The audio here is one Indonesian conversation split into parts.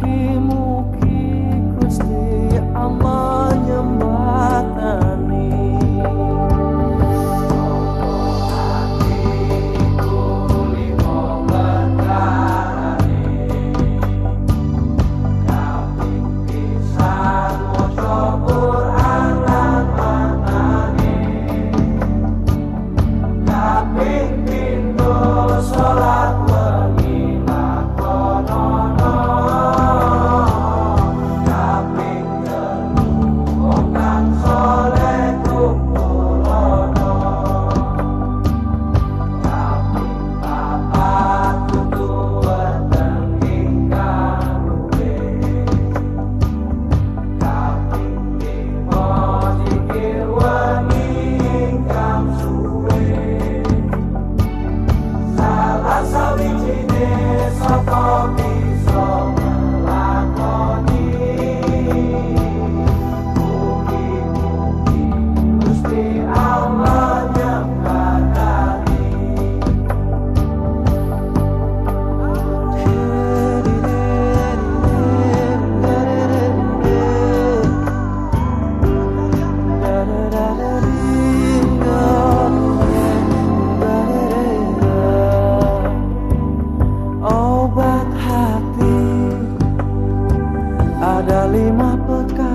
mugi-mugi Gusti Allah. ada lima pekan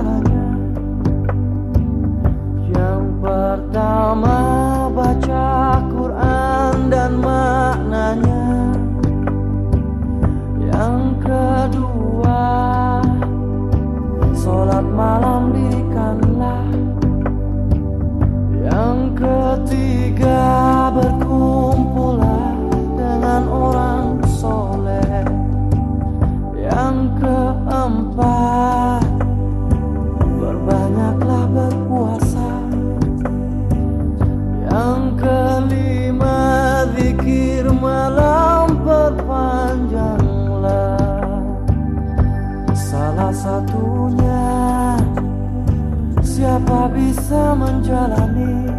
bisa menjalani.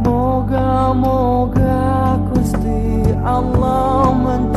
Moga-moga Gusti Allah menjalani